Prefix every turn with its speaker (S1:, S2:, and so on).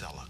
S1: Zella.